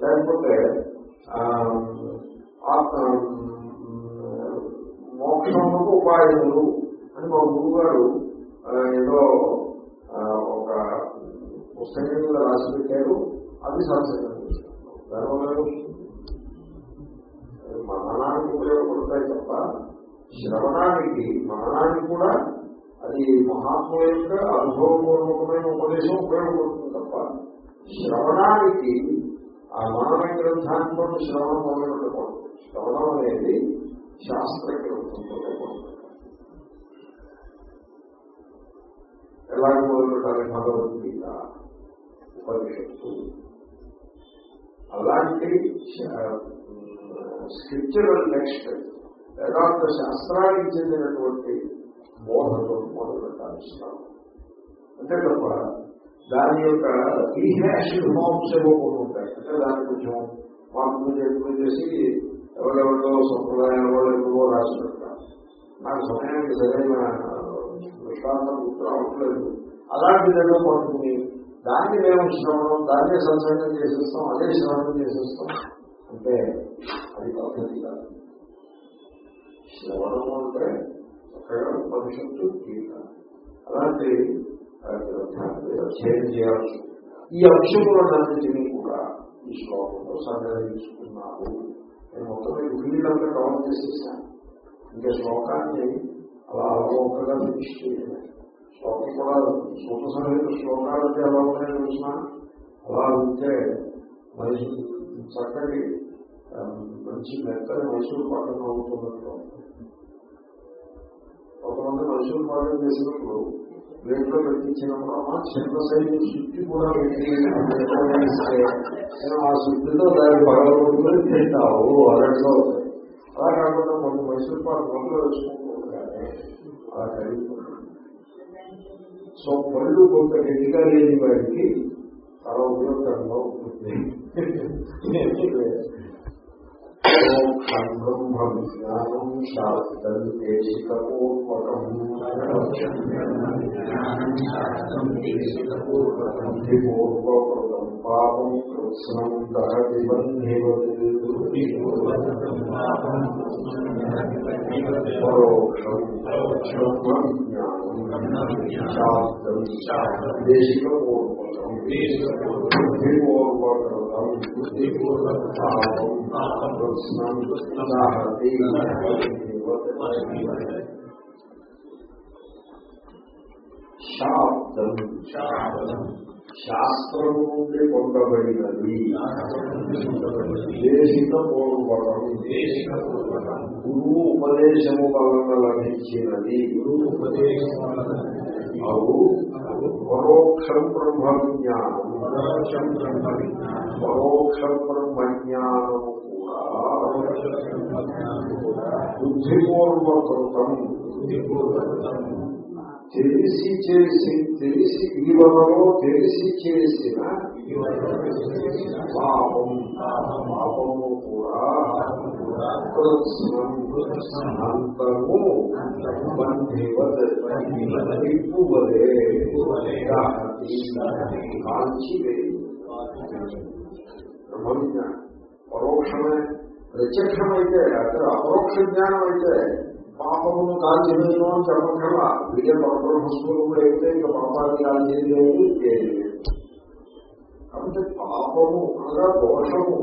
లేకపోతే ఆ, మోక్షములకు ఉపాయములు అని మా గురువు గారు ఏదో ఒక పుస్తకం మీద రాసి పెట్టారు అది సంశయం దానివల్ల ఏమొస్తుంది? ఉపయోగపడతాయి తప్ప శ్రవణానికి మరణానికి కూడా అది మహాత్ముల యొక్క అనుభవపూర్వకమైన ఉపదేశం ఉపయోగపడుతుంది తప్ప శ్రవణానికి ఆ మనన గ్రంథాంతో శ్రవణం మొదలుపెట్టకూడదు శ్రవణం అనేది శాస్త్ర గ్రంథంతో మొదలుపెట్టాలి ఎలాగ మొదలుపెట్టాలి భగవద్గీత ఉపనిషత్తు. అలాంటి స్క్రిప్చరల్ నెక్స్ట్ వేదాంత శాస్త్రానికి చెందినటువంటి బోధతో మొదలు పెట్టాలి శ్రవణం. అంతే తప్ప దాని యొక్క రీహాష్ ఫార్మ్స్ ఏవో కొన్ని ఉంటాయి. అంటే దాన్ని కొంచెం మార్పులు ఎక్కువ చేసి ఎవరెవరిలో వాళ్ళు ఎక్కువ రాసి పెడతారు నాకు సమయానికి సరైన విశ్వాసం గుర్తు రావట్లేదు. అలాంటిదేదో పడుతుంది దాన్ని మేము శ్రవణం దాన్నే సంసర్గం చేసేస్తాం అదే శ్రవణం చేసేస్తాం అంటే అది పద్ధతి కాదు. శ్రవణం అంటే చక్కగా ఉపనిషత్తు గీత. అలాంటి ఆ అధ్యయనం చేయాల్సి ఈ అంశములన్నింటినీ కూడా ఈ శ్లోకంలో సంగ్రహించుకున్నారు నేను మొత్తం మీకు వీళ్ళంతా కవర్ చేసేసాను. ఇంకా శ్లోకాన్ని అలా అలవోకగా ఫినిష్ చేయాలి శ్లోకం కూడా సూత సమేత శ్లోకాలు అంటే ఎలా ఉన్నాయో చూసినా అలా ఉంటే మనిషి చక్కటి మంచి మెత్తని మైసూరు పాఠం అవుతున్నట్లు కొంతమంది మైసూరు పాఠం చేసినప్పుడు ప్లేట్లో పెట్టించినప్పుడు అమ్మా చిన్న సైజు సుత్తి కూడా నేను ఆ సుత్తితో దాన్ని పగలగొట్టుకుని తింటావు అవుతాయి అలా కాకుండా కొన్ని మైసూరు పాటు మొదలు అలా కలిగిపోతుంది సో పళ్ళు కొంత గట్టిగా లేని వారికి చాలా ఉపయోగకరంగా ఉంటుంది. బ్రహ్మ విజ్ఞానం శాస్త్రం దేశికపూర్వకం పూర్వకృతం పాపం కృత్స్నం దహతి పరోక్షం బ్రహ్మ శాస్త్రం శాబ్దం శాస్త్రము నుండి పొందబడినది. దేశిక పూర్వకం గురువు ఉపదేశము వలన లభించినది. అవు పరోక్షం బ్రహ్మ విజ్ఞానం పరోక్ష బ్రహ్మ జ్ఞానము కూడా బుద్ధిపూర్వకృతం. తెలిసి చేసి తెలిసి ఇవలలో తెలిసి చేసిన పాపం పాపము కూడా అంతము పరోక్షమే ప్రత్యక్షమైతే అక్కడ అపరోక్ష జ్ఞానం అయితే పాపమును కాల్చేయను అని చెప్పకుండా విజయ పరబ్రహ్మస్వరూపుడు అయితే ఇంకా పాపాన్ని కాల్చేయలేదు ఏది కాబట్టి పాపము అనగా దోషము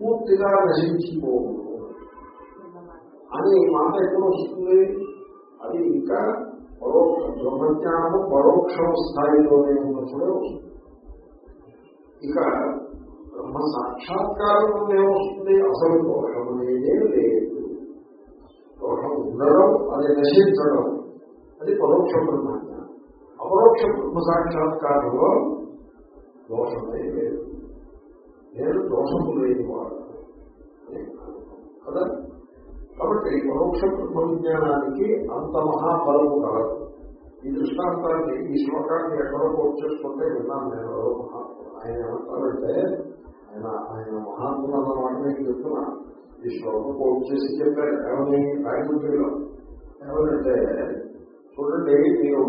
పూర్తిగా నశించిపోవు అని మాట ఎప్పుడు వస్తుంది? అది ఇంకా పరోక్ష బ్రహ్మజ్ఞానము పరోక్షం స్థాయిలోనే ఉన్నప్పుడే వస్తుంది. ఇక బ్రహ్మ సాక్షాత్కారం ఏమొస్తుంది అసలు దోషం అనేదే లేదు. దోషం ఉండడం అది నశించడం. అది పరోక్ష బ్రహ్మజ్ఞానం అపరోక్ష బ్రహ్మ సాక్షాత్కారంలో దోషమే లేదు. నేను దోషము లేని వాడు. కదా? కాబట్టి పరోక్ష బ్రహ్మ విజ్ఞానానికి అంత మహాఫలము కలదు. ఈ దృష్టాంతాన్ని ఈ శ్లోకాన్ని ఎక్కడో కోట్ చేసుకుంటే విన్నాను నేను. ఎవరో ఆయన ఏమంటారంటే ఆయన ఆయన మహాత్ములు అన్న మాట నేను చెప్తున్నా ఈ శ్లోకం కోట్ చేసి చెప్పారు ఏమని రాయకుంటిలో ఏమనంటే చూడండి మీరు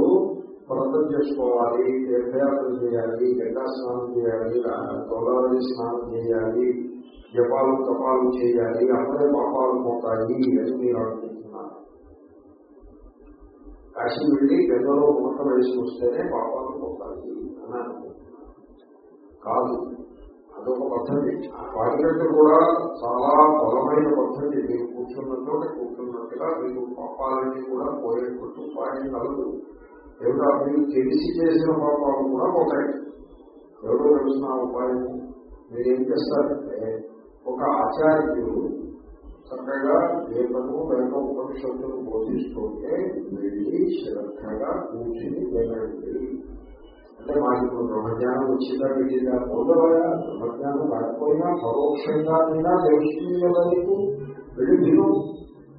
వ్రతం చేసుకోవాలి తీర్థయాత్ర చేయాలి గంగా స్నానం చేయాలి గోదావరి స్నానం చేయాలి జపాలు కపాలు చేయాలి అప్పుడే పాపాలు పోతాయి అని మీరు అనుకుంటున్నారు కాశీ వెళ్ళి గంగలో ముఖం వేసి వస్తేనే పాపాలు పోతాయి అని అనుకుంటున్నారు కాదు అదొక పద్ధతి. వాటికంటే కూడా చాలా బలమైన పద్ధతి మీరు కూర్చున్నట్టు కూర్చున్నట్టుగా మీకు పాపాలన్నీ కూడా పోయేటట్టు ఉపాయం కలదు ఏమిటా? మీరు తెలిసి చేసిన పాపాలు కూడా పోతాయి. ఎవరో తెలిసిన ఉపాయం మీరేం చేస్తారంటే ఒక ఆచార్యుడు చక్కగా వేదము వేద ఉపనిషత్తులు బోధిస్తుంటే వెళ్ళి శ్రద్ధగా కూర్చుని వెళ్ళండి అంటే మాకు ఇప్పుడు బ్రహ్మజ్ఞానం వచ్చిందా పెట్టిందా పొందవయా బ్రహ్మజ్ఞానం రాకపోయినా పరోక్షంగా అయినా తెలుస్తుంది కదా నీకు వెళ్ళి విను.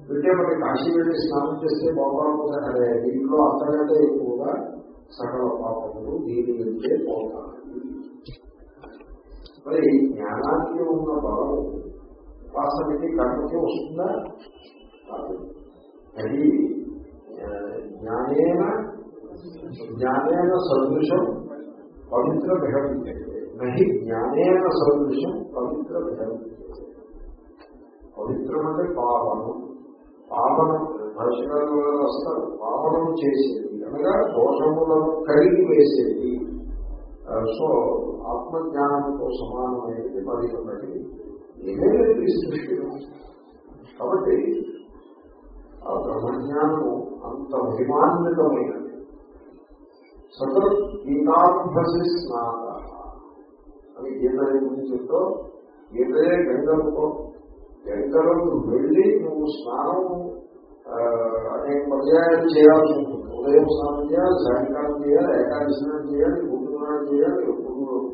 వింటే మరి కాశీ వెళ్ళి స్నానం చేస్తే పాపాలు అదే దీంట్లో అంతకంటే ఎక్కువగా సకల పాపములు దీని నుంచే పోతాయి. మరి జ్ఞానానికి ఉన్న బలం ఉపాసనకి కర్మకి వస్తుందా? కాదు. అది జ్ఞానేన జ్ఞానేన సదృశం పవిత్ర విహరించే నహి జ్ఞానేన సదృశం పవిత్ర విహరించే పవిత్రం అంటే పావనం పావనం భాషకాలు వస్తారు పావనం చేసేది అనగా దోషములను కడిగి వేసేది సో ఆత్మజ్ఞానంతో సమానమైనది మరి ఒకటి ఏమేమి సృష్టిలో కాబట్టి ఆ బ్రహ్మజ్ఞానము అంత మహిమాన్వితమైనది సకల గీతాభసి అని గీత గురించి చెప్తో గీతయే గంగలతో గంగలకు వెళ్ళి నువ్వు స్నానం అనేక పర్యాయాలు చేయాల్సి ఉంటుంది. ఉదయం స్నానం చేయాలి సాయంకాలం చేయాలి ఏకాదశి స్నానం చేయాలి గుంటున్నాడు చేయాలి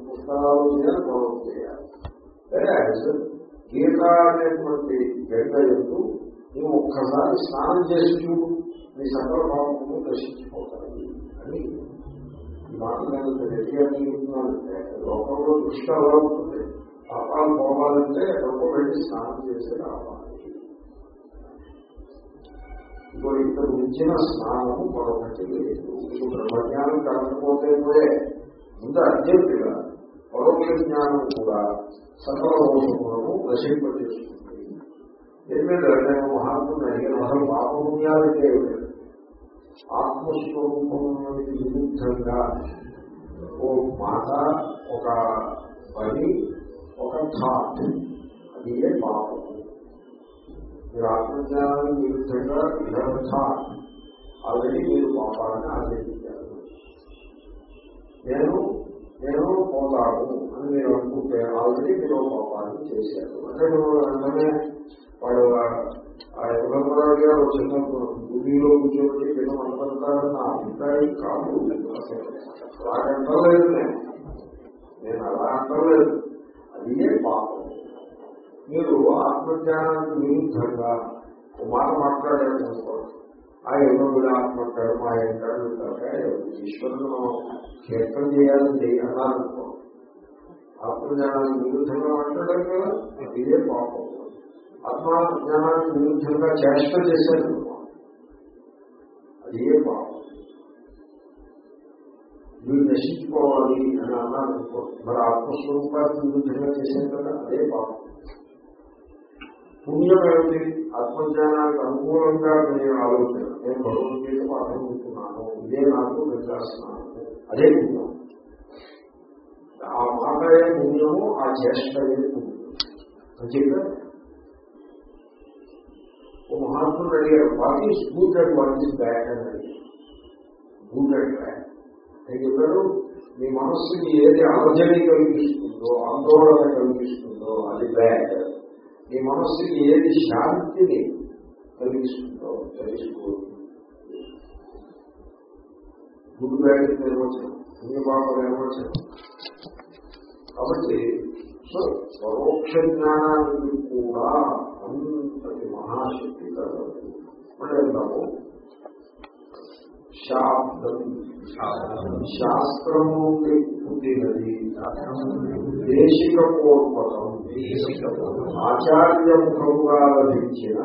పుస్తకాలు చేయాలి గౌరవం చేయాలి. గీత అనేటువంటి గంగ ఎందు నువ్వు ఒక్కసారి స్నానం చేసి చూడు. నీ సకల భావము దర్శించిపోతాయి. అని ఈ నేను గట్టిగా తీసుకున్నానంటే లోకంలో దృష్టి అలా ఉంటుంది పాపాలు పోవాలంటే ఎక్కడికో వెళ్ళి స్నానం చేసి రావాలి ఇప్పుడు ఇక్కడ మించిన స్నానము మరొకటి లేదు బ్రహ్మజ్ఞానం కలగకపోతే కూడా ముందు అర్జెంటుగా పరోక్ష జ్ఞానం కూడా సకల వశింపజేస్తుంది నశింపజేస్తుంది మీద నేను మహాత్ముని అడిగిన అసలు పాపపుణ్యాలకే ఆత్మస్వరూపంలోకి విరుద్ధంగా ఓ మాట ఒక పని ఒక థాట్ అది ఏ పాపం? మీరు ఆత్మజ్ఞానానికి విరుద్ధంగా ఇరవై థాట్ ఆల్రెడీ మీరు పాపాలని ఆచరించారు. నేను నేను పోతాను అని మీరు అనుకుంటే ఆల్రెడీ మీరు పాపాన్ని చేశారు. అంటే వెంటనే వాడు ఆ యుగంరావు గారు చిన్న భూమిలో కూర్చోబెట్టి మీరు అనుకుంటారని నా అభిప్రాయం కాదు అలా అంటలేదు నేను నేను అలా అంటలేదు అదే పాపం మీరు ఆత్మజ్ఞానానికి విరుద్ధంగా ఒక మాట మాట్లాడారనుకోండి ఆ యుగముడు ఆత్మకాడు మా ఎంటాడు ఈశ్వరుడు క్షేత్రం చేయాలని అన్నారనుకో ఆత్మజ్ఞానానికి విరుద్ధంగా మాట్లాడారు కదా అదే పాపం ఆత్మ విరుద్ధంగా చేష్ట చేశారు. అది ఏ పాపం? మీరు నశించుకోవాలి అని అన్నాను మరి ఆత్మస్వరూపానికి విరుద్ధంగా చేశారు కదా అదే పాపం. పుణ్యం ఏమిటి? ఆత్మజ్ఞానానికి అనుకూలంగా నేను ఆలోచన నేను భగవద్గీత పాఠం ఉంటున్నాను ఇదే నాకు నిర్దాసనాను అదే పుణ్యం. ఆ మాటయే పుణ్యము ఆ చేష్టయే పుణ్యం. అని చెప్పారు ఓ మహాత్ముడు అడిగారు what is good and what is bad? అని అడిగారు గుడ్ అండ్ బ్యాడ్. నేను చెప్పారు మీ మనస్సుకి ఏది అలజడి కలిగిస్తుందో ఆందోళన కలిగిస్తుందో అది బ్యాడ్. మీ మనస్సుకి ఏది శాంతిని కలిగిస్తుందో తెలుసుకో గుడ్ బ్యాడ్ నిర్వచనం పుణ్యపాప నిర్వచనం. కాబట్టి సో పరోక్ష జ్ఞానానికి కూడా అంతటి మహాశక్తి కలదు వెళ్దాము. శాబ్దం శాస్త్రము పుట్టినది. దేశిక పూర్వకం. ఆచార్యముఖముగా లభించిన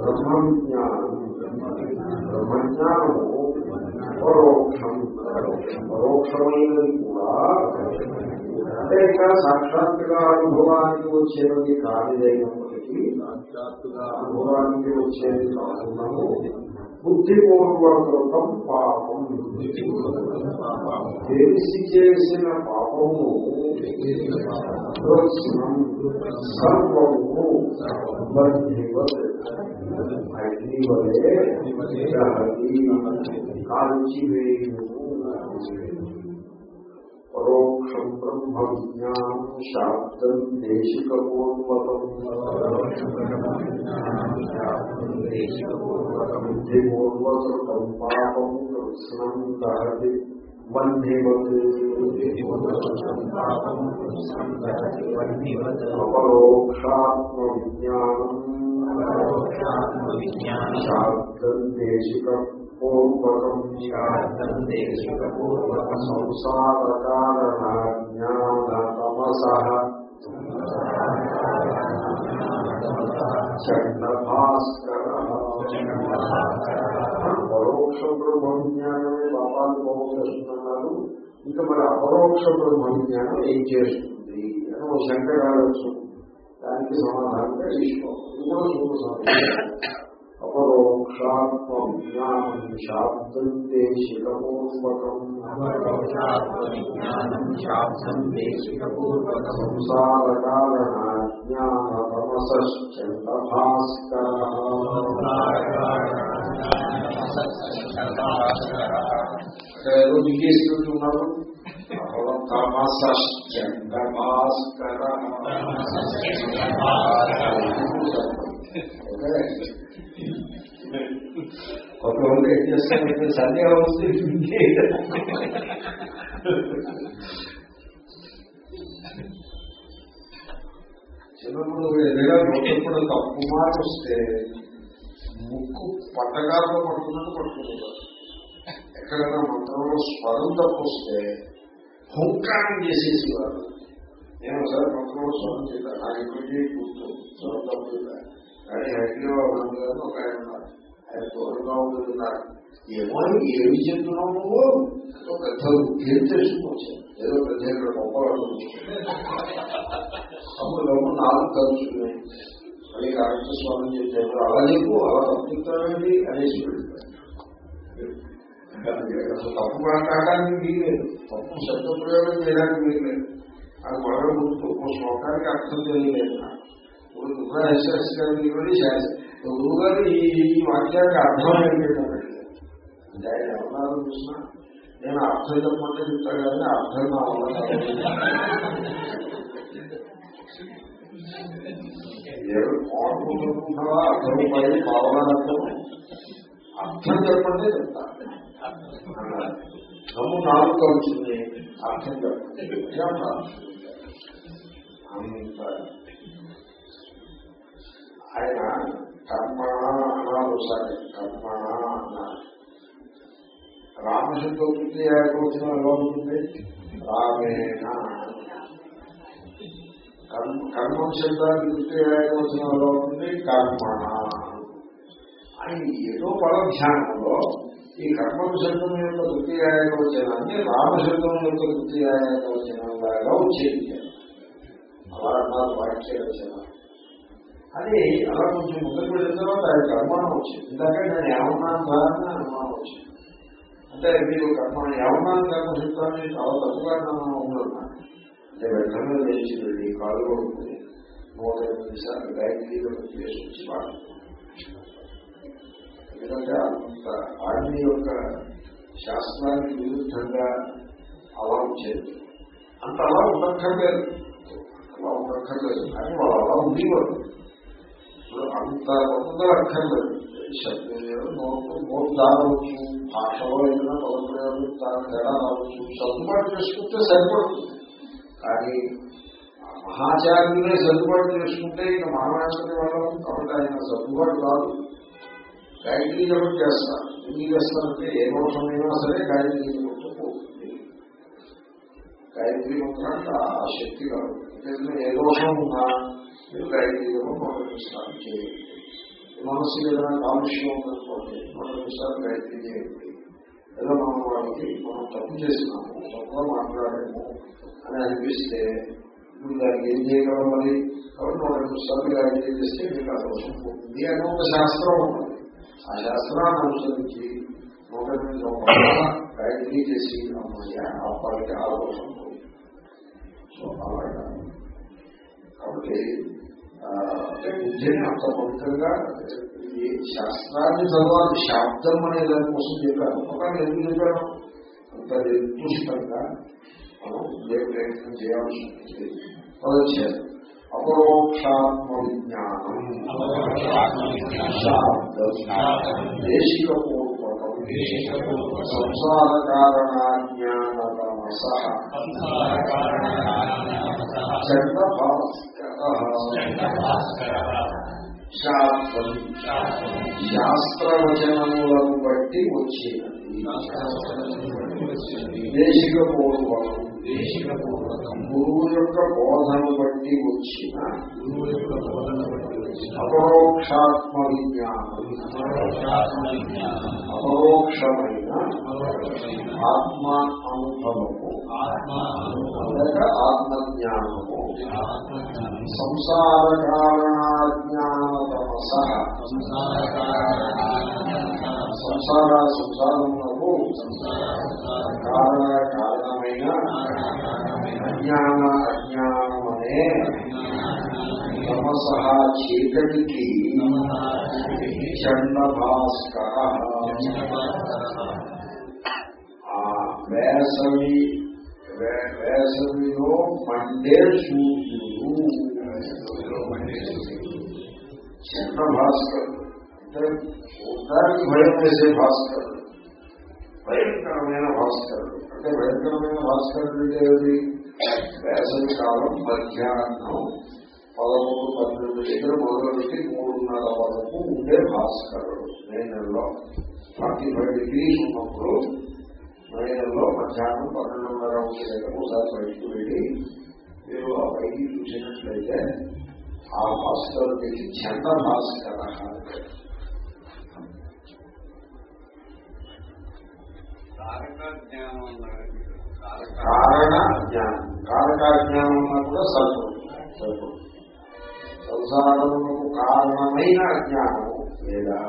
బ్రహ్మ విజ్ఞానం బ్రహ్మజ్ఞానము పరోక్షం. పరోక్షమైనది కూడా ఇక్కడ సాక్షాత్తుగా అనుభవానికి వచ్చేది కానిదైనప్పటికీ అనుభవానికి వచ్చేది కాకున్నాము బుద్ధిపూర్వకృతం పాపం. తెలిసి చేసిన పాపము సర్వము బంధివత్ బ్రహ్మ విజ్ఞానం శాబ్దం దేశికపూర్వకం బుద్ధిపూర్వకృతం పాపం కృష్ణం దహతి బంధివత్ అపరోక్షాత్మ విజ్ఞానం శాబ్దం దేశిక పరోక్ష బ్రహ్మ విజ్ఞానమే పాపాలు చేస్తున్నారు ఇంకా మరి అపరోక్ష బ్రహ్మ విజ్ఞానం ఏం చేస్తుంది అని ఒక శంకరాలు దానికి సమాధానంగా ఈశ్వరం ఇది కూడా చూపు అపరోక్షాత్మ విజ్ఞానం శాబ్దం దేశికపూర్వకం సంసార కారణ జ్ఞాన తమసంత భాస్కర ఏదో దిగేస్తున్నారు తమసంత భాస్కర కొంతమంది ఏం చేస్తారంటే సందేహం వస్తే చిన్నప్పుడు ఏదైనా నొక్కప్పుడు తప్పు మాట వస్తే ముక్కు పట్టగాల్లో పడుతున్నట్టు పట్టుకుంటారు. ఎక్కడైనా మంత్రంలో స్వరం తప్పు వస్తే హుంకారం చేసేసేవారు నేను ఒకసారి మంత్రంలో స్వరం చేశాను. నాకు ఇప్పటికీ గుర్తు. స్వరం తప్పు కానీ హైదరాబాద్ గారు ఒక ఆయన ఉన్నారు. ఆయన దూరంగా ఉంటున్నారు. ఏమో ఏమి చెప్తున్నావు నువ్వు? ఏదో పెద్ద ఏం తెలుసుకోవచ్చు ఏదో పెద్ద ఇక్కడ గొప్పవాడు అప్పుడు నాలుగు కలుసుకున్నాయి మళ్ళీ కారణం స్వామి చెప్పారు. అలా చెప్పు అలా తప్పుతానండి అనేసి అసలు తప్పు మాట్లాడడానికి వీలేదు తప్పు శబ్ద ప్రయోగం చేయడానికి వీలేదు అది ఒక శ్లోకానికి అర్థం తెలియలేదు ఇప్పుడు దుర్గా ఎస్ఎస్ గారి గురువు గారు ఈ వాక్యానికి అర్థం ఏంటంటే అంటే ఆయన ఎవరు చూసినా నేను అర్థం చెప్పమంటే చెప్తా కానీ అర్థం నా వల్ల అర్థం పై భావనార్థం అర్థం చెప్పంటే చెప్తా. నమ్ము నాలుగు వచ్చింది అర్థం చెప్పండి అంత ఆయన కర్మణ అన్నారు సరే కర్మణ అన్నారు రామశబ్దోక్తి ఏకవచనం ఎలా ఉంటుంది? రామేణ. కర్మ శబ్దానికి వృత్తి ఏకవచనం ఎలా ఉంటుంది? కర్మణ. అని ఏదో పరధ్యానంలో ఈ కర్మం శబ్దం యొక్క వృత్తి ఏకవచనాన్ని రామశబ్దం యొక్క వృత్తి ఏకవచనం లాగా వచ్చేది అలా అన్నారు వాక్య రచన అది అలా కొంచెం ముందుకు వెళ్ళిన తర్వాత ఆయనకు అనుమానం వచ్చింది. ఎందుకంటే నేను ఏమన్నాను దాన్ని అనుమానం వచ్చింది. అంటే మీరు కర్మ ఏమన్నాను కర్మ చెప్తాను చాలా తప్పుగా అనుమానం ఉంటున్నాను అంటే వెంటనే లేచి వెళ్ళి కాలు కొడుకుని నూట ఎనిమిది సార్లు గాయత్రిలో చేసి వచ్చి ఎందుకంటే అంత ఆర్మీ యొక్క శాస్త్రానికి విరుద్ధంగా అలా వచ్చేది అంత అలా ఉండక్కర్లేదు. అలా ఉండక్కర్లేదు. కానీ వాళ్ళు అలా ఉండేవారు. అంత కొత్తగా అక్కర్లేదు నోటు దారవచ్చు భాషలో ఏదైనా పదప్రయోగం దాని తేడా రావచ్చు సర్దుబాటు చేసుకుంటే సరిపడుతుంది కానీ మహాచార్యులే సర్దుబాటు చేసుకుంటే ఇక మహారాష్ట్ర వాళ్ళం కాబట్టి ఆయన సర్దుబాటు కాదు గాయత్రీ జపం చేస్తారు ఎందుకు చేస్తారంటే ఏ దోషమైనా సరే గాయత్రీ జపంతో పోతుంది గాయత్రీ మంత్రానికి ఆ శక్తి కాదు ఏ దోషం ఉన్నా మీరు గాయత్రీ జపం మొదలు చేయండి. మనస్సు ఏదైనా కాలుష్యం ఉందనుకోండి మొదలు గాయత్రీ చేయండి. ఏదో మనం వాళ్ళకి మనం తప్పు చేసినాము తప్పుగా మాట్లాడాము అని అనిపిస్తే ఇప్పుడు దానికి ఏం చేయగలం మరి? కాబట్టి నూట రెండు సార్లు గాయత్రి చేస్తే మీకు ఆ దోషం పోతుంది అని ఒక శాస్త్రం ఉంటుంది ఆ శాస్త్రాన్ని అనుసరించి నూట ఎనిమిది గాయత్రి చేసి అమ్మయ్య ఆ పనికి ఆ దోషం పోతుంది. సో అలాగా కాబట్టి బుద్ధిని అంత పవిత్రంగా ఈ శాస్త్రాన్ని చదవాలి శాబ్దం అనే దానికోసం చెప్పాను ఒక ఎందుకు చెప్పాను అంత నిర్దుష్టంగా మనం ప్రయత్నం చేయాల్సి ఉంటుంది పదచ్చేది అపరోక్షాత్మ విజ్ఞానం శాబ్దం. దేశిక పూర్వకం సంసార కారణాజ్ఞానతమస చండ శాస్త్రం శాస్త్రవచనములను బట్టి వచ్చినది దేశిక పూర్వకం గురువు యొక్క బోధను బట్టి వచ్చిన అపరోక్షాత్మ విజ్ఞానం అపరోక్షమైన ఆత్మ అనుభవము లేక ఆత్మజ్ఞానము సంసార కారణాజ్ఞానతమస సంసార సంసారమునకు కారణ కారణమైన అజ్ఞాన అజ్ఞానమనే తమస చీకటికి చండ భాస్కర ఆ వేసవి వే- వేసవిలో మండే సూర్యుడు చండ భాస్కర్ అంటే చూడడానికి భయం వేసే భాస్కర్ భయంకరమైన భాస్కరుడు అంటే భయంకరమైన భాస్కరుడు అంటే ఏమిటి వేసవి కాలం మధ్యాహ్నం పదమూడు పన్నెండు దగ్గర మొదలుపెట్టి మూడున్నర వరకు ఉండే భాస్కరుడు మే నెలలో ఫార్టీ ఫైవ్ డిగ్రీస్ ఉన్నప్పుడు మే మధ్యాహ్నం పన్నెండున్నర ఒకటి దగ్గర ఒకసారి బయటకు వెళ్ళి మీరు ఆ పైకి చూసినట్లయితే ఆ భాస్కర్ భాస్కరుడికి చంద భాస్కర కారణ జ్ఞానం కారక జ్ఞానం అన్నా కూడా సరిపడు సరిపడు సంసారమునకు కారణమైన జ్ఞానం లేదా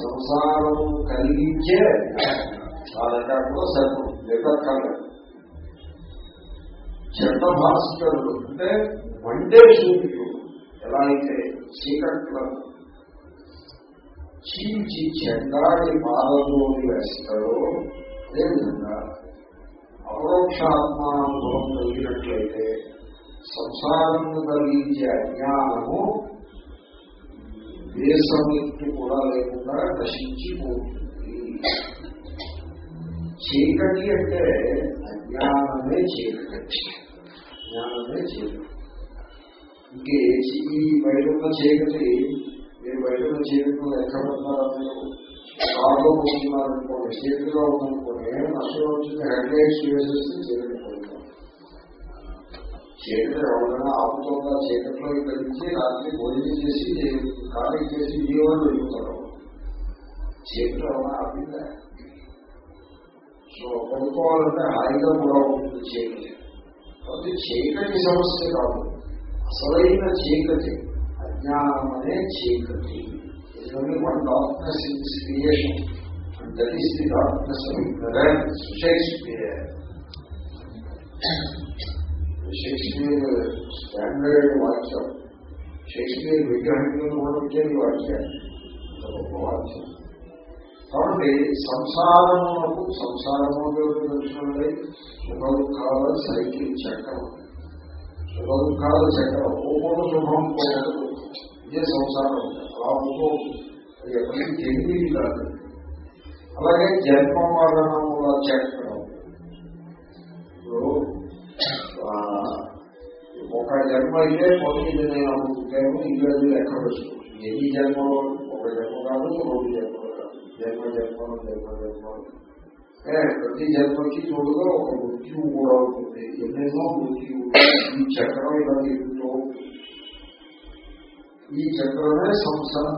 సంసారము కలిగించే జ్ఞానం కారక కూడా సరిపడు లేకక్కర్లేదు చెడ్డ భాస్కరుడు అంటే మండే సూర్యుడు ఎలా అయితే చీకట్లను చీల్చి చెడ్డాడి బాధలోని వేస్తాడో అదేవిధంగా అపరోక్షాత్మానుభవం కలిగినట్లయితే సంసారము కలిగించే అజ్ఞానము దేశమిట్టు కూడా లేకుండా నశించిపోతుంది. చీకటి అంటే అజ్ఞానమే చీకటి. జ్ఞానమే చీకటి. ఇంకే ఈ బయట ఉన్న చీకటి మీరు బయట ఉన్న చీకటిలో ఎక్కడ ఉన్నారో మీరు? కారులో చీకటిలో ఉందనుకోండి నష్టం వచ్చింది? హెడ్ లైట్స్ వేసేస్తే చీకటి పోతాం చీకటి ఎవరైనా ఆపుతుందా? చీకట్లో కలిసి రాత్రి భోజనం చేసి ఖాళీ చేసి జీవనం వెళ్ళిపోతారు చీకటి ఎవరైనా ఆపిందా? సో పడుకోవాలంటే హాయిగా కూడా ఉంటుంది చీకటి కాబట్టి చీకటి సమస్య కాదు అసలైన చీకటి అజ్ఞానం అనే చీకటి only one darkness in this creation and that is the darkness of ignorance Shakespeare Shakespeare standard వాక్యం షేక్స్పియర్ విగ్రహంలో కూడా విజయం వాక్యం గొప్ప వాక్యం కాబట్టి సంసారమునకు సంసారము తెలుసుకున్నది సుఖ దుఃఖాల సైకిల్ చక్రం. సుఖ దుఃఖాల చక్రం. ఓపోడు శుభం పోయాడు ఇదే సంసారం. అలా ఉంటూ అది ఎప్పటికీ తెలియదు కాదు. అలాగే జన్మ మరణముల చక్రం. ఇప్పుడు ఒక జన్మ అయితే మొదటి నేను అనుకుంటాను ఇంకా లెక్క పెట్టుకుంటాను ఎన్ని జన్మలో? ఒక జన్మ కాదు రెండు జన్మలు. కాదు జన్మ జన్మలు జన్మ జన్మలు ఏ, ప్రతి జన్మకి తోడుగా ఒక మృత్యువు కూడా ఉంటుంది ఎన్నెన్నో మృత్యువు ఈ చక్రం ఇలా తిరుగుతూ ఉంటుంది. ఈ చక్రమే సంసారం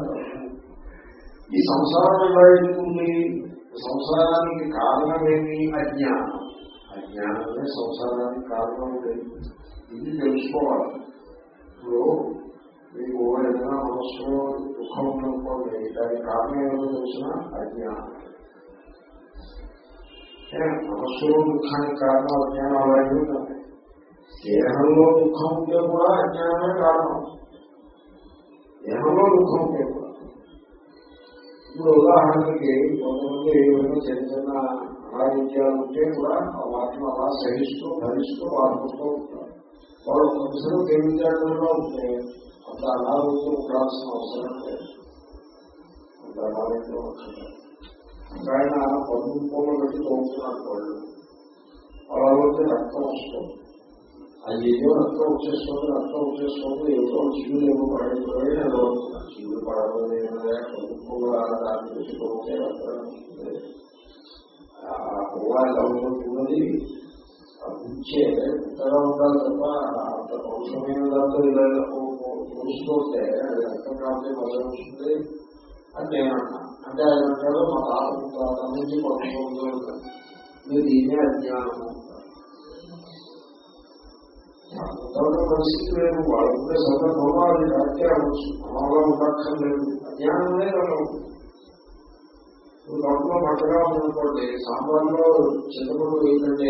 ఈ సంసారం ఎలా ఉంటుంది సంసారానికి కారణమేమి అజ్ఞానం అజ్ఞానమే సంసారానికి కారణం లేదు ఇది తెలుసుకోవాలి ఇప్పుడు మీకు ఏదైనా మనస్సులో దుఃఖం ఉందనుకోండి దానికి కారణం ఏమో తెలిసిన అజ్ఞానం మనస్సులో దుఃఖానికి కారణం అజ్ఞానం అలాగే ఉంటుంది దేహంలో దుఃఖం ఉంటే కూడా అజ్ఞానమే కారణం. దేహంలో దుఃఖం ఉంటే కూడా. ఇప్పుడు ఉదాహరణకి కొంతమంది ఏమైనా చిన్న చిన్న అనారోగ్యాలుంటే కూడా వాటిని అలా సహిస్తూ భరిస్తూ వాళ్ళు ఉంటారు. వాళ్ళు కొంచెం తెలివితేటల్లో ఉంటే అంత అనారోగ్యం ఉండాల్సిన అవసరం లేదు. అంత అనారోగ్యం ఉంటుంది ఆయన పన్ను పూలు పెట్టి తోముతున్నాడు వాళ్ళు. అలా రక్తం వస్తుంది. అది ఏదో రక్తం వచ్చేస్తుంది రక్తం వచ్చేస్తుంది ఏదో చీవులు ఏమో పడైపోయి నేను చీవులు పడవలే పన్ను దాన్ని పెట్టి తోమితే రక్తం వస్తుంది. పువ్వా ఎలా ఉన్నది ఉంచే పెద్దగా ఉండాలి తప్ప అంత అవసరమైన దాంతో ఇలా చూస్తుంటే అది అర్థం కాబట్టి మొదలు వస్తుంది అని నేను అన్నా అంటే ఆయన అంటాడు మా తాత నుంచి పడుతుంది మీరు దీనే అజ్ఞానం పరిస్థితి లేదు. వాళ్ళు ఉండే సందర్భంలో అది కరెక్టే అవ్వచ్చు అమలుగా ఉండక్కర్లేదు అజ్ఞానమే కదా లోపల మట్టగా ఉందనుకోండి సాంబార్లో చిన్నప్పుడు ఏంటంటే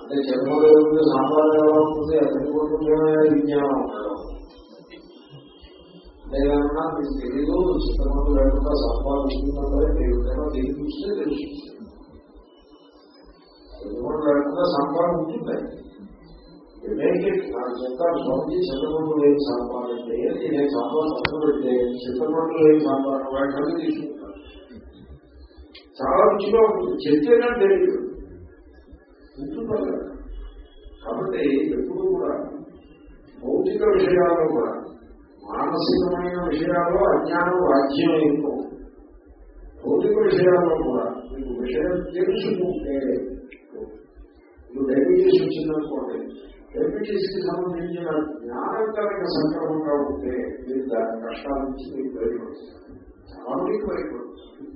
అంటే చింతపండు ఉంటే సాంబార్ ఎలా ఉంటుంది? అతని కొట్టుకుంటేనే విజ్ఞానం ఉండడం లేదన్నా మీకు తెలియదు చింతపండు లేకుండా సాంబార్ వస్తుందంటే తెలియకుండా తెలియ చూస్తే తెలుస్తుంది చింతపండు లేకుండా సాంబార్ నాకు చెప్తాను స్వామి చింతపండు లేని సాంబార్ నేను లేని తీసుకుంటాను చాలా రుచిగా ఉంటుంది. చెప్తేనే తెలియదు. ఉంటుందా కాబట్టి ఎప్పుడు కూడా భౌతిక విషయాల్లో కూడా మానసికమైన విషయాల్లో అజ్ఞానం రాజ్యం ఎక్కువ భౌతిక విషయాల్లో కూడా మీకు విషయం తెలుసుకుంటే ఇప్పుడు డయాబెటీస్ వచ్చిందనుకోండి. డయాబెటీస్కి సంబంధించిన జ్ఞానకరక సంక్రమంగా ఉంటే మీరు దాని కష్టాల నుంచి మీకు బయటపడుతుంది చాలా మీకు బయటపడుతుంది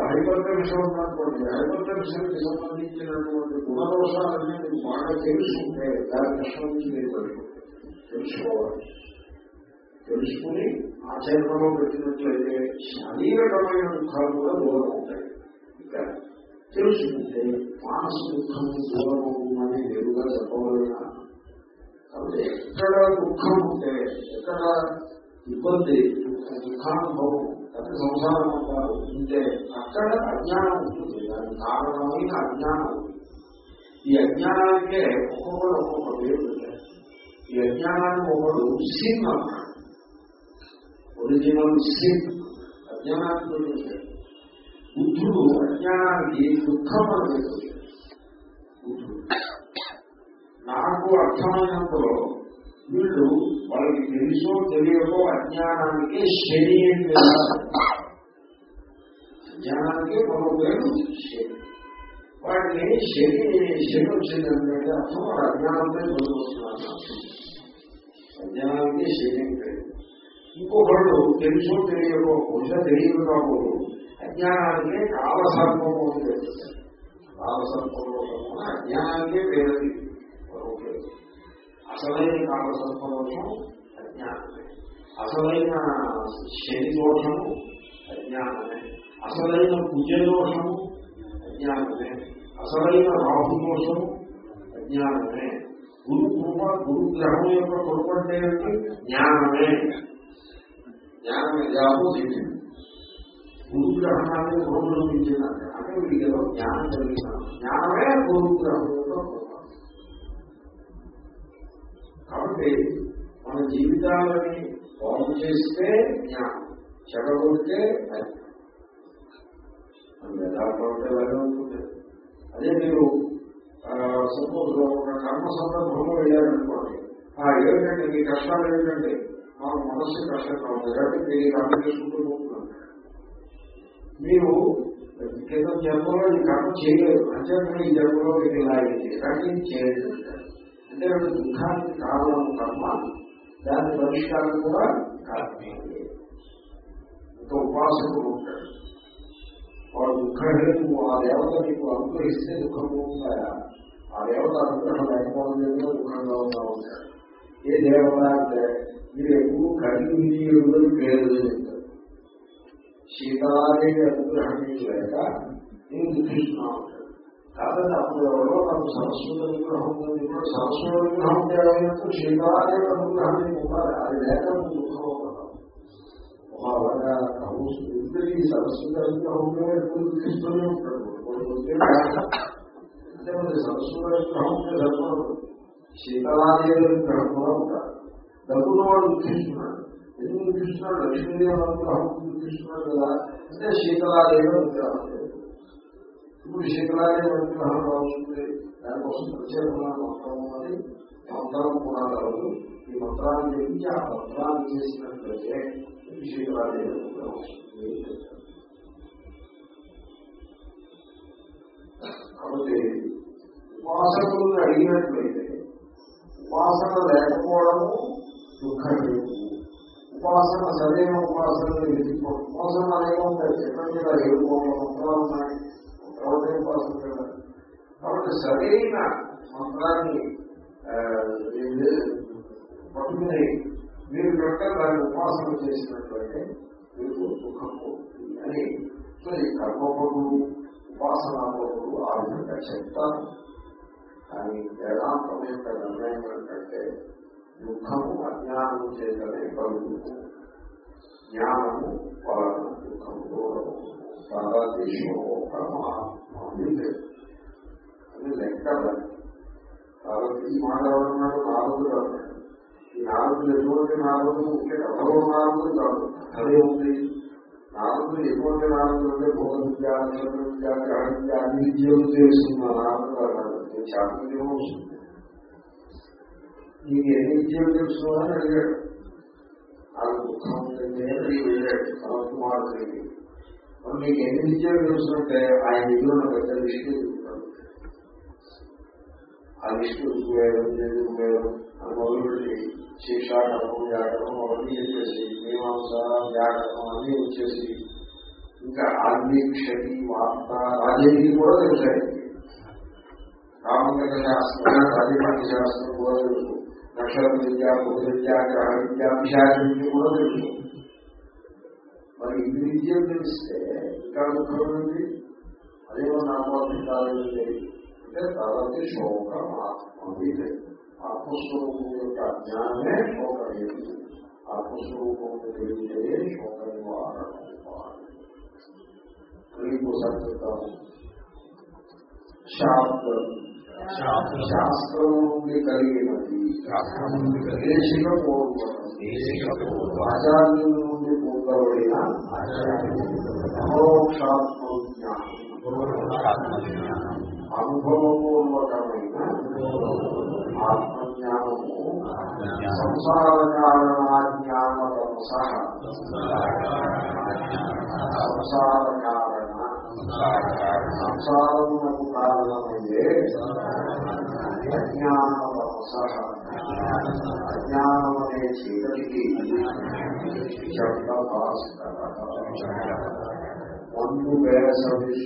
హైపర్ టెన్షన్ ఉందనుకోండి హైపర్ టెన్షన్కి సంబంధించినటువంటి గుణదోషాలన్నీ మీకు బాగా తెలుసుకుంటే దాని కష్టం నుంచి మీరు బయటపడుతుంది తెలుసుకోవాలి. తెలుసుకుని ఆచరణలో పెట్టినట్లయితే శారీరకమైన దుఃఖాలు కూడా దూరం అవుతాయి ఇంకా తెలుసుకుంటే మానస దుఃఖం దూరం అవుతుందని నేరుగా చెప్పవలన? కాబట్టి ఎక్కడ దుఃఖం ఉంటే ఎక్కడ ఇబ్బంది దుఃఖానుభవం అది సంసారం అంటారు ఉంటే అక్కడ అజ్ఞానం ఉంటుంది. దాని కారణమైన అజ్ఞానం. ఈ అజ్ఞానానికే ఒక్కొక్కరు ఒక్కొక్క పేరు ఈ అజ్ఞానాన్ని ఒకడు సిన్ అన్నాడు. ఒరిజినల్ సిక్ అజ్ఞానానికి బుద్ధుడు అజ్ఞానానికి దుఃఖం అనేది నాకు అర్థమైనప్పుడు వీళ్ళు వాళ్ళకి తెలుసో తెలియకో అజ్ఞానానికి శని అని అజ్ఞానానికి మరో పేరు శని వాటిని శని శని వచ్చిందంటే అర్థం వాడు అజ్ఞానంతో చదువుతున్నాను అజ్ఞానానికి శని పేరు ఇంకొకళ్ళు తెలుసు తెలియకో బహుశా తెలియదు కాబోదు అజ్ఞానానికే కాలసర్పము అని పేరు కాలసర్పంలో అజ్ఞానానికే పేరు అసలైన కాలసర్పదోషం అజ్ఞానమే. అసలైన శని దోషము అజ్ఞానమే. అసలైన కుజదోషము అజ్ఞానమే. అసలైన రాహు దోషము అజ్ఞానమే. గురు కృప గురుగ్రహం యొక్క కృప అంటే జ్ఞానమే. జ్ఞానమే గురు గ్రహణాన్ని గౌరవించినారు అంటే వీడికి ఏదో జ్ఞానం కలిగిన జ్ఞానమే గురుగ్రహం యొక్క కాబట్టి మన జీవితాలని బాగు చేస్తే జ్ఞానం చెడగొడితే అది. మన యథార్థం ఉంటుంది. అదే మీరు సపోజ్ ఒక కర్మ సందర్భంలో వెళ్ళారనుకోండి. ఏమిటంటే మీ కష్టాలు ఏమిటంటే మాకు మనస్సు కష్టంగా ఉంది కాబట్టి మీరు ఈ కర్మ చేసుకుంటూ పోతున్నాను మీరు క్రితం జన్మలో ఈ కర్మ చేయలేదు. అంతేకాని ఈ జన్మలో మీకు ఇలా అయింది కానీ చేయలేదు. అంటే దుఃఖానికి కారణం కర్మ దాని పరిష్కారం కూడా కారణమే ఇంకా ఉపాసకుడు ఉంటాడు. వాడు దుఃఖహేతు ఆ దేవత నీకు అనుగ్రహిస్తే దుఃఖం పోతుందా? ఆ దేవత అనుగ్రహం లేకపోవడం చేత దుఃఖంగా ఉన్నా ఉంటాడు ఏ దేవత అంటే మీరు ఎప్పుడు కఠినీయుడు పేరు చెప్తారు శీతలాదేవి అనుగ్రహం లేక నేను దుఃఖిస్తున్నా కాబట్టి అప్పుడు ఎవరో నాకు సరస్వతి విగ్రహం ఉంది. ఇప్పుడు సరస్వతి అనుగ్రహం తేవైనప్పుడు శీతలాదేవి అనుగ్రహం ఉండాలి అది లేక నువ్వు దుఃఖం అవుతున్నావు అలాగా ఇంటికి సరస్వతి అనుగ్రహం ఎప్పుడు దుఃఖిస్తూనే ఉంటాడు. అంటే మరి సరస్వతి విగ్రహం ఉంటే సరిపడదు శీతలాదేవి అనుగ్రహం కూడా. ఉంటాడు డబ్బున్న వాడు ఉద్దేశిస్తున్నాడు ఎందుకు ఉద్దేశిస్తున్నాడు లక్ష్మీదేవి అనుగ్రహం ఉద్దేశిస్తున్నాడు కదా. అంటే శీతలాదేవి అనుగ్రహం లేదు ఇప్పుడు శీతలాదేవి అనుగ్రహం రావుతుంది దానికోసం ప్రత్యేకమైన మంత్రం ఉన్నది. మంత్రం కూడా కలదు ఈ మంత్రాన్ని చేయించి ఆ మంత్రాన్ని చేసినట్లయితే శీతలాదేవి అనుగ్రహం వస్తుంది. కాబట్టి ఉపాసకులను అడిగినట్లయితే ఉపాసన లేకపోవడము దుఃఖం లేదు. ఉపాసన సరైన ఉపాసన వెతుక్కోవడం ఉపాసన అనేక ఉంటాయి. చెప్పండి కదా ఏడు మంత్రాలు ఉన్నాయి. మంత్రాలతో ఉపాసన కాబట్టి సరైన మంత్రాన్ని ఆ, పట్టుకుని మీరు కనుక దాన్ని ఉపాసన చేసినట్లయితే మీకు దుఃఖం పోతుంది అని. సో ఈ కర్మపడు ఉపాసనాపడు ఆ విధంగా చెప్తాను కానీ వేదాంతం యొక్క నిర్ణయం ఏంటంటే దుఃఖము అజ్ఞానము చేతనే కలుగుతుంది. జ్ఞానము వలన దుఃఖము దూరము సారాదేశోపమాత్మ అని లెక్క కాబట్టి ఈ మాట ఎవరన్నాడు? నారదుడు అన్నాడు. ఈ నారదుడు ఎటువంటి నారదుడు ఉంటే కథలో నారదుడు కాదు. అదే ఉంది. నారదుడు ఎటువంటి నారదుడు అంటే భోగ విద్య విద్య అన్ని విద్యలు చేస్తున్న నారదుడు అన్నాడు. నేను చాతుర్యం వస్తుంది నీకు ఎన్ని విద్యలు తెలుసుకోవాలని అడిగాడు నాకు దుఃఖం ఉంటుంది నీకు వెళ్ళాడు వెళ్ళాడు సమకుమారుడికి మరి నీకు ఎన్ని విద్యలు తెలుసుకుంటే ఆయన ఇల్లు ఉన్న పెద్ద లిస్టు చూపుతాడు ఆ లిస్టు ఉపయోగం ఎందుకు ఉపయోగం అని మొదలుపెట్టి శిక్షాకరణం వ్యాకరణం అవన్నీ చెప్పేసి మీమాంస వ్యాకరణం అన్నీ వచ్చేసి ఇంకా అన్ని క్షతి వార్త రాజనీతి కూడా తెలుసాయి రామకథ శాస్త్రం రాజకీయ శాస్త్రం కూడా తెలుసు నక్షత్ర విద్య బుధ విద్య గ్రహ విద్య విశాఖ విద్య కూడా తెలుసు మరి ఇన్ని విద్య తెలిస్తే ఇంకా దుఃఖం ఉంది అదేమో నాకు అర్థం అంటే తర్వాత శోకం ఆత్మ ఆత్మస్వరూపం యొక్క అజ్ఞానమే శోకం ఆత్మస్వరూపం తెలియదే శోక నివారణ ఇంకోసారి చెప్తాము శాస్త్రం శాస్త్రం నుండి కలిగినది దేశిక పూర్వం ఆచార్యుల నుండి పొందబడిన పరోక్షాత్మ జ్ఞానం అనుభవపూర్వకమైన ఆత్మజ్ఞానము సంసార కారణాజ్ఞానతమ సహ సంసార కారణ సంసారమునకు కారణమయ్యే అజ్ఞానతమ సహ అజ్ఞానమనే చీకటికి శబ్ద మందు వేసవి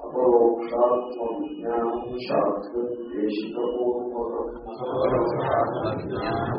అపరోక్షాత్మ విజ్ఞానం శాస్త్రం దేశిక పూర్వకం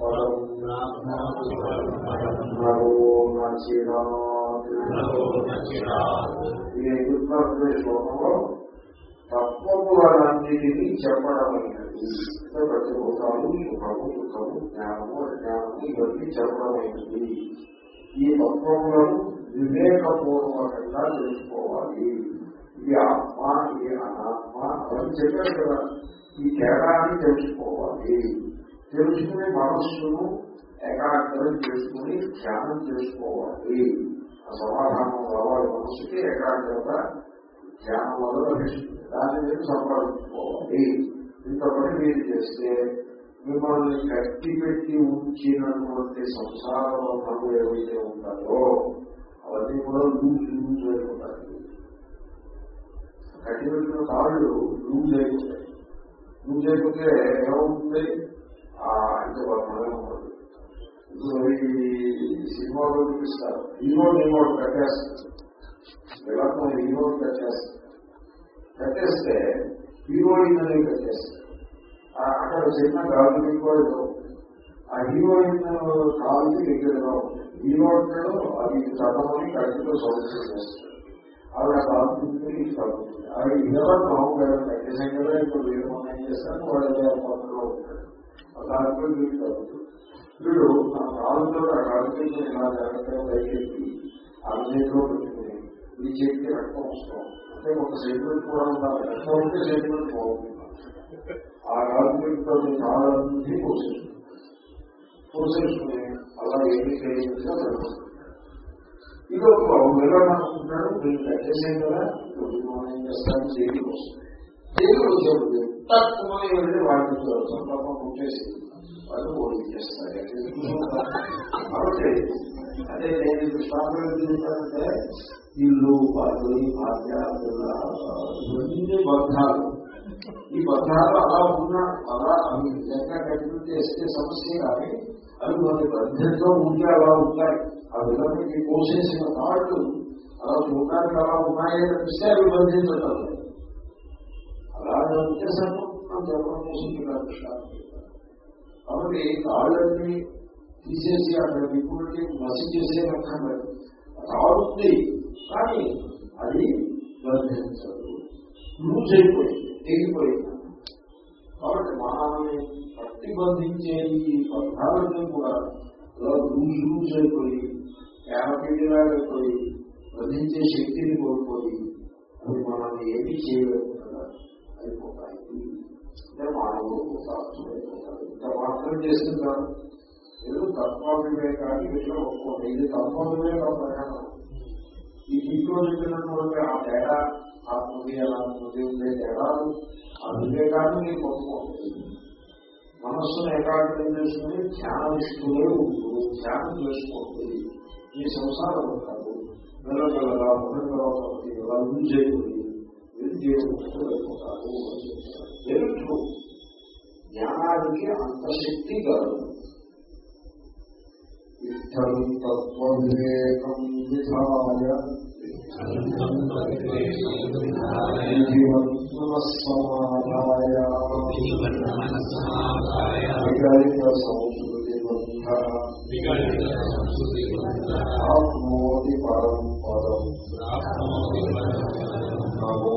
పరం పరం నరో నచిరాత్ ఈ ఎదుర్కొనే శ్లోకంలో తత్వములన్నిటినీ చెప్పడమైనది ప్రతిభూతాలు సుఖము దుఃఖము జ్ఞానము అజ్ఞానము ఇవన్నీ చెప్పడమైనది ఈ తత్వములను వివేకపూర్వకంగా తెలుసుకోవాలి ఇది ఆత్మ ఇది అనాత్మ అని చెప్పారు కదా. ఈ తేడాన్ని తెలుసుకోవాలి. తెలుసుకుని మనస్సును ఏకాగ్రం చేసుకుని ధ్యానం చేసుకోవాలి. ఆ సమాధానం రావాలి. మనస్సుకి ఏకాగ్రత ధ్యానం వల్ల లభిస్తుంది. దాన్ని మీరు సంపాదించుకోవాలి. ఇంత పని మీరు చేస్తే మిమ్మల్ని కట్టి పెట్టి ఉంచినటువంటి సంసార బంధాలు ఏవైతే ఉంటాయో అవన్నీ కూడా లూజ్ లూజ్ అయిపోతాయి. కట్టి పెట్టిన కాళ్ళు లూజ్ అయిపోతాయి. లూజ్ అయిపోతే ఏమవుతుంది? ఆ ఇప్పుడు సినిమాలో చూపిస్తారు హీరో నేను కట్టేస్తారు. విలకం హీరో కట్టేస్తారు. కట్టేస్తే హీరోయిన్ అనేది కట్టేస్తారు. అక్కడ చిన్న గాజు కూడా ఆ హీరోయిన్ కాలుకి దగ్గరగా ఉంటుంది. హీరో అంటాడు అది చదవని కడుపుతో సౌకర్యం చేస్తాడు ఆవిడ కాలుతుంది చదువుతుంది ఆవిడ ఇవ్వడం కట్టేసాం కదా ఇప్పుడు వీడు ఏం చేస్తాను వాడు పనుల్లో ఉంటాడు. ఆ వీడు చదువుతుంది వీడు నా కాలంలో ఆ కాలుకి ఇలా జాగ్రత్తగా పైకెత్తి ఆ చేతిలో పెట్టుకుని ఈ చేతికి రక్తం వస్తాం అంటే ఒక సెగ్మెంట్ కూడా ఉండాలి రక్తం ఉంటే సెగ్మెంట్ బాగుంటుంది ఆ రాజకీయంతో కాలాన్ని పోషిస్తుంది అలా ఏమి చేయకుండా ఇది ఒక వెళ్ళాలనుకుంటున్నాడు మీరు కట్టేసాం కదా ఏం చేస్తాను వస్తుంది వచ్చేప్పుడు వెళ్ళి వాడికి సంకల్పం పుట్టేసి వాళ్ళు ఓడి చేస్తారు కాబట్టి అదే నేను ఇప్పుడు స్టాప్ ఏంటంటే ఇల్లు వాళ్ళు భార్య ఇవన్నీ బంధాలు ఈ బంధాలు అలా ఉన్నా అలా అవి నిజంగా కంటిన్యూ చేస్తే సమస్య కానీ అవి మన బంధంతో ఉంటే అలా ఉంటాయి ఆ విధంగా కోసేసిన వాళ్ళు అలా చూడడానికి అలా ఉన్నాయని అనిపిస్తే అవి బంధించడం అలా ఉంటే సరిపోతున్నాం చెప్పడం కోసం కాబట్టి కాళ్ళని తీసేసి అక్కడ విపులకి మసి చేసే రకంగా రావుతుంది కానీ అది బంధించదు. లూజ్ అయిపోయింది తెగిపోయింది. కాబట్టి మనల్ని ప్రతిబంధించే ఈ బంధాలన్నీ కూడా అలా లూజ్ లూజ్ అయిపోయి అయిపోయి బంధించే శక్తిని కోల్పోయి అది మనల్ని ఏమీ చేయలేకుండా అయిపోతాయి అంటే మానవుడు అయిపోతారు ఇంత మాత్రం చేస్తుంటారు ఏదో తత్వ వివేకాన్ని విషయం ఒప్పుకోండి ఇది తత్వ వివేకం ప్రయాణం ఈ ఇంట్లో చెప్పినటువంటి ఆ తేడా ఆత్మది అనాత్మది ఉండే తేడాలు ఆ వివేకాన్ని మీరు ఒప్పుకోండి మనస్సును ఏకాగ్రం చేసుకుని ధ్యాననిష్ఠులే ఉంటుంది ధ్యానం చేసుకోండి ఈ సంసారం ఉంటారు మెల్లమెల్లగా మొదటిగా ఎలా చేయకూడదు మీరు జీవనముక్తులు తెలుసు జ్ఞానానికి అంత శక్తి కాదు ఇష్టం తత్వవివేకం విధాయ సమాధాయ విగలిత సంస్కృతి పరం పదం నమో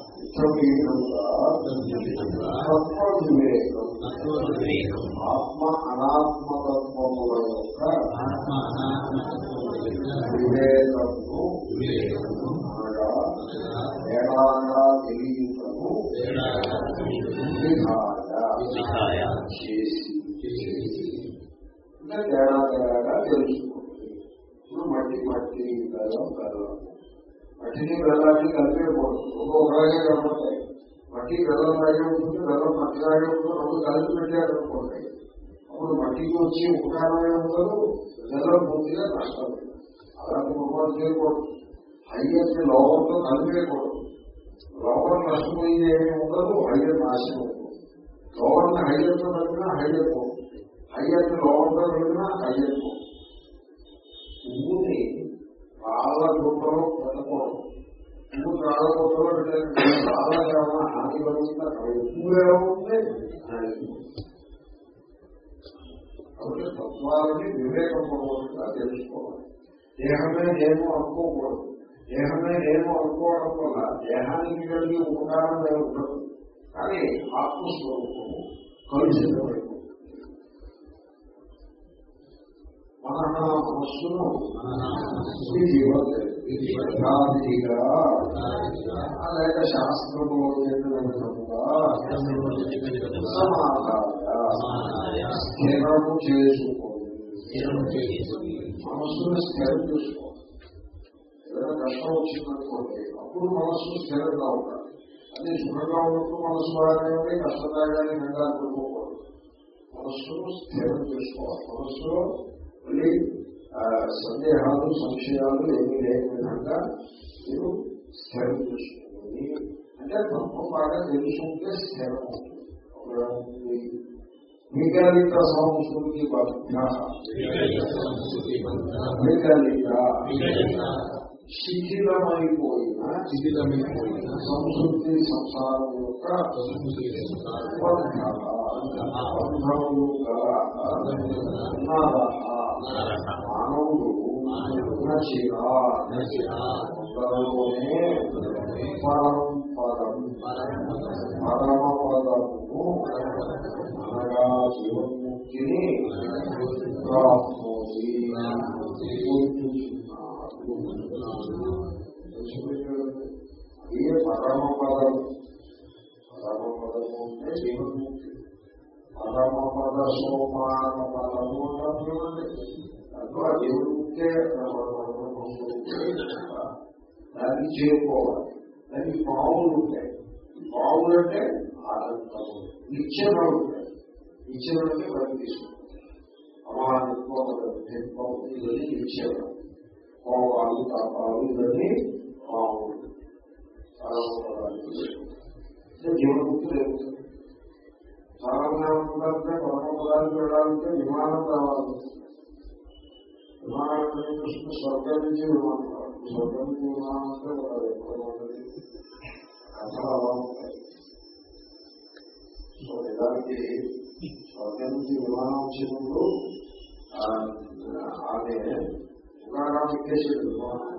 తత్వవివేకం ఆత్మ అనాత్మతత్వముల యొక్క వివేకము అనగా తేడాగా తెలియటము విధాయ చేసి తేడా తేడాగా తెలుసుకోండి ఇప్పుడు మట్టి మట్టి మట్టిని బెల్లాన్ని కలిపేయకూడదు ఒక్కొక్కలాగే కనపడతాయి మట్టి బెల్లం లాగే ఉంటుంది బెల్లం మట్టి లాగే ఉంటుంది రెండు కలిపి పెట్టారనుకోండి అప్పుడు మట్టికి వచ్చి ఉపకారమే ఉండదు బెల్లం పూర్తిగా నష్టం అలాంటి పొరపాటు చేయకూడదు హయ్యర్ని లోపంతో కలిపేయకూడదు లోపల నష్టపోయింది ఏమీ ఉండదు హయ్యర్ నాశనం ఉంటుంది లోపలిని హయ్యర్తో కలిపినా హయ్యర్ పోతుంది హయ్యర్ని లోపంతో కలిపినా హయ్యర్ పోతుంది పువ్వుని రాళ్ళ రూపంలో పెట్టకూడదు పువ్వు రాళ్ళ హాని కలుగుతుందా పువ్వు ఏమవుతుంది కాబట్టి తత్వాలని వివేకపూర్వకంగా తెలుసుకోవాలి. దేహమే నేను అనుకోకూడదు. దేహమే నేను అనుకోవడం వల్ల దేహానికి కలిగి ఉపకారం లేదు ఉండదు కానీ ఆత్మస్వరూపము కలుషితమైపోతుంది మన మనస్సును లేక శాస్త్రములో చెప్పిన స్థిరము చేసుకోండి మనస్సును స్థిరం చేసుకోండి ఏదైనా కష్టం వచ్చిందనుకోండి అప్పుడు మనస్సు స్థిరంగా ఉండాలి అది సుఖంగా ఉన్నప్పుడు మనస్సు బాగానే ఉండి కష్టంగానే కంగారు మనస్సును స్థిరం చేసుకోవాలి. మనస్సులో మళ్ళీ సందేహాలు సంశయాలు ఏమీ లేని విధంగా మీరు స్థిరం చేసుకోండి అంటే తత్వం బాగా తెలుసుకుంటే స్థిరం అవుతుంది? వికలిత సంస్కృతి బద్ధ వికలిత శిథిలమైపోయిన సంస్కృతి సంసారం యొక్క బద్ధ గల నరహ మానవుడు పరం పరమ అనగా జీవన్ముక్తిని ఏ పరమ పదం పరమ పదము అంటే జీవన్ముక్తి పరమ సోమాన పదము దేవుడికే దాన్ని చేరుకోవాలి దానికి పావులు ఉంటాయి పావులు అంటే ఆనందము నిత్యములు ఉంటాయి నిత్యములకి బయట తీసుకుంటాయి అమానిత్వం ఇవన్నీ నిత్యములు కోపాలు తాపాలు ఇవన్నీ పావులు జీవనముక్తి లేదు చాలా మంది పరమ పదాలకు వెళ్ళాలంటే విమానం రావాలి విమానం చూస్తే స్వర్గం నుంచి విమానం రావాలి స్వర్గం నుంచి విమానం అంటే ఒక ఎక్కడ ఉంటుంది కథలు అలా ఉంటాయి సో నిజానికి స్వర్గం నుంచి విమానం వచ్చినప్పుడు ఆమె పురాణాలు ఎక్కేసేది విమానం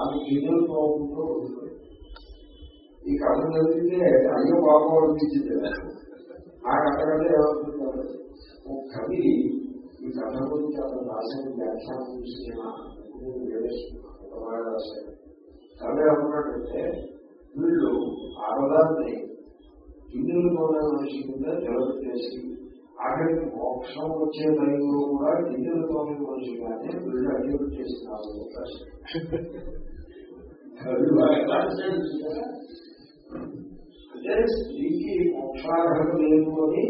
ఆమె గిన్నెలు బాగుంటూ ఉంటుంది. ఈ కథ జరిగితే అయ్యో బాబు అనిపించింది. నాకు అంతకంటే ఏమవుతుందో ఓ కవి ఈ కథ గురించి అతను రాసిన వ్యాఖ్యానం చూసిన రాశారు కవి ఏమన్నాడంటే వీళ్ళు ఆడదాన్ని గిన్నెలతోనే మనిషి కింద నిలబెట్టేసి ఆఖరికి మోక్షం వచ్చే టైంలో కూడా గిన్నెలతోనే మనిషిగానే వీళ్ళు అని రాశారు. కవి? అంటే స్త్రీకి మోక్షార్హత లేదు అని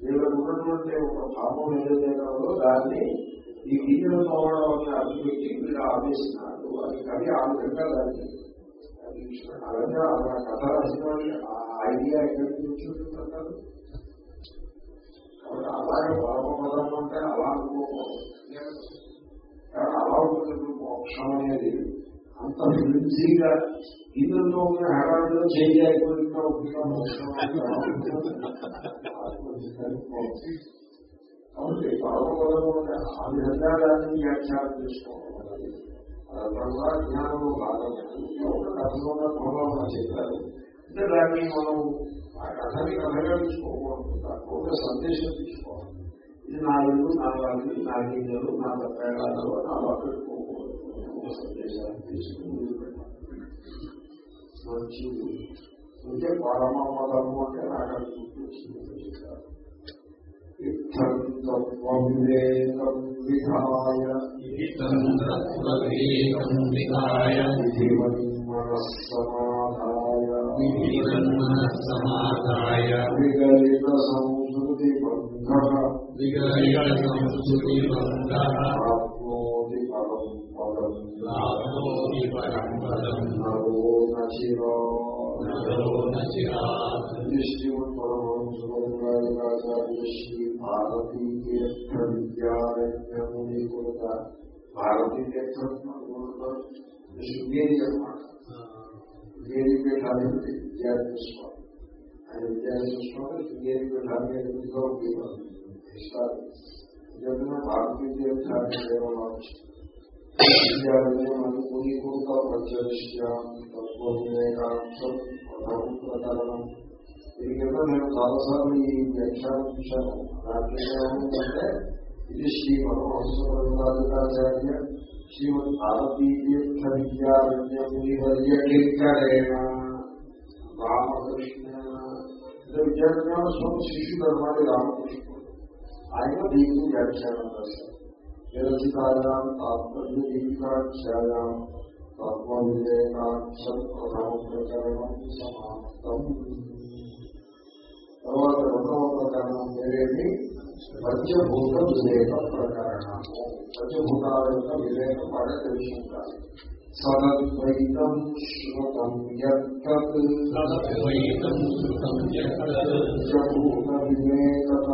వీళ్ళకు ఉన్నటువంటి ఒక భావం ఏదైతే కలదో దాన్ని ఈ గీతలు తోవడం అని అభివృద్ధి వీళ్ళు ఆదేశినారు అది కవి ఆ విధంగా దాన్ని అలాగే ఆ కథ రాసిన ఐడియా ఎక్కడి నుంచి వచ్చిందంటారు కాబట్టి అలాగే పరమ అంటే అలా అనుకోకూడదు అలా ఉంటుంది మోక్షం అనేది అంత బిజీగా ఇల్లుతో ఉన్న హడావిడిలో చేయి అయిపోయిన కాబట్టి పరమపదము ఆ విధంగా దాన్ని వ్యాఖ్యానం చేసుకోవాలి. అదంతా కూడా జ్ఞానంలో భాగమే కథలో ప్రభావం చెప్పారు. అంటే దాన్ని మనం ఆ కథని కథగా తీసుకోకూడదు. దాంట్లో ఒక సందేశం తీసుకోవాలి. ఇది నా ఇల్లు నా వాళ్ళు నా గిన్నెలు నా తప్పేళాలు నా పెట్టుకోకూడదు ఒక సందేశాన్ని తీసుకుని మంచిది అంటే పరమ పదము అంటే నాకు అది గుర్తొచ్చింది చెప్పారు ఇత్థం తత్వ వివేకం విధాయ విగలిత సంస్కృతి బంధ. శృంగేరి అన్నమాట శృంగేరి పీఠాధిపతి విద్యార్థి స్వామి ఆయన విద్యార్థి స్వామి శృంగేరి పీఠానికి అధిపతిగా ఉండేవారు భారతీయ తీర్థాన్ని దేవాలయం మణిపూరీకృత ప్రత్యక్షం నేను చాలాసార్లు ఈ వ్యాఖ్యానం చూశాను దాంట్లో ఇది శ్రీ పరమహంసాచార్య శ్రీమద్ భారతీతీర్థ విద్యారణ్యమునివర్యకీర్కరేణ రామకృష్ణ అంటే విద్యాజ్ఞాన స్వామి శిష్యుడు అనమాట రామకృష్ణుడు ఆయన దీనికి వ్యాఖ్యానం రాశారు నిరచితాయాం తాత్పర్య దీపికాఖ్యాయాం తత్వ వివేకాక్షం ప్రథమ ప్రకరణం సమాప్తం తర్వాత రెండవ ప్రకరణం పేరేమి పంచభూత వివేక ప్రకరణము పంచభూతాల యొక్క వివేకం బాగా తెలుసుకుంటారు సదద్వైతం శృతం యత్ పంచభూత వివేకత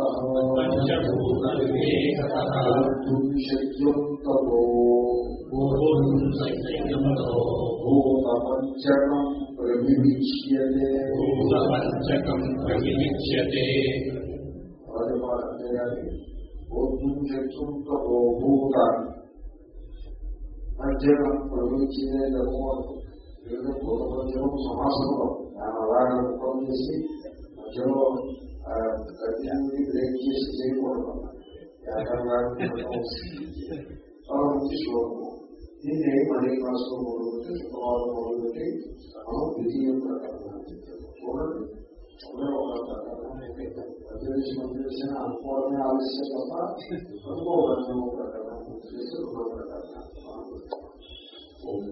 పంచభూతవివేకతః కర్తుం శక్యం తతో పూర్వం సత్యంతో భూతపంచకం ప్రవివిచ్యతే భూతపంచకం ప్రవివిచ్యతే రాజపాలంటే కానీ భూతం శక్యం తతో భూతాన్ని ఏదో భూతపంచకం సమాసంలో దాని అలాగే ఉపం చేసి మధ్యలో గడ్డి బ్రేక్ చేసి చేయకూడదు. ఏకంగా చాలా మంచి దీన్ని మళ్ళీ క్లాసులో మొదలుపెట్టి శుక్రవారం మొదలుపెట్టి మనం ద్వితీయ చూడండి. చూడండి అనుకోవడమే ఆలస్యం తప్ప అనుకోవడం ప్రకరణం చేసి రెండో ప్రకరణం ఓం